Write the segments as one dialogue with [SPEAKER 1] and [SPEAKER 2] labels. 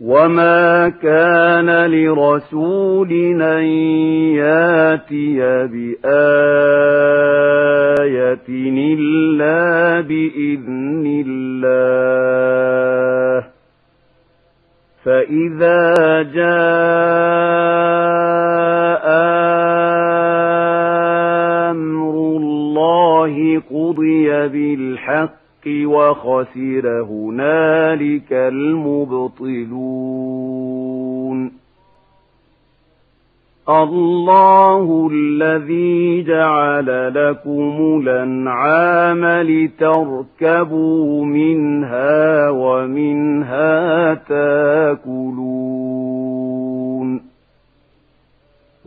[SPEAKER 1] وما كان لرسول أن ياتي بآية إلا بإذن الله فإذا جاء أمر الله قضي بالحق وخسر هنالك المبطلون. الله الذي جعل لكم الأنعام لتركبوا منها ومنها تاكلون.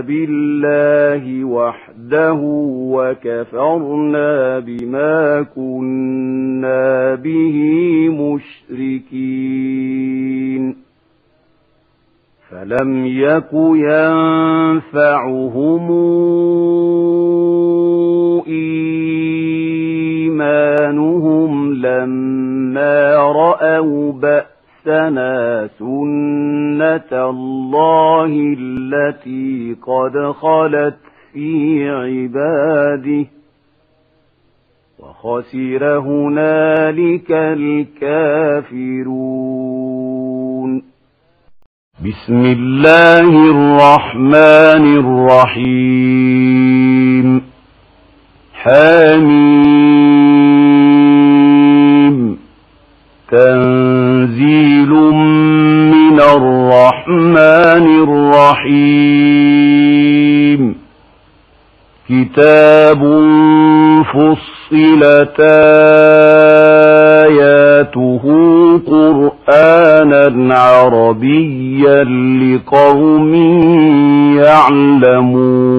[SPEAKER 1] بالله وحده وكفرنا بما كنا به مشركين. فلم يك ينفعهم إيمانهم لما رأوا بأسنا سنة الله التي قد خلت في عباده وخسر هنالك الكافرون. بسم الله الرحمن الرحيم. حميم. تنزيل الرحمن الرحيم. كتاب فصلت آياته قرآنا عربيا لقوم يعلمون.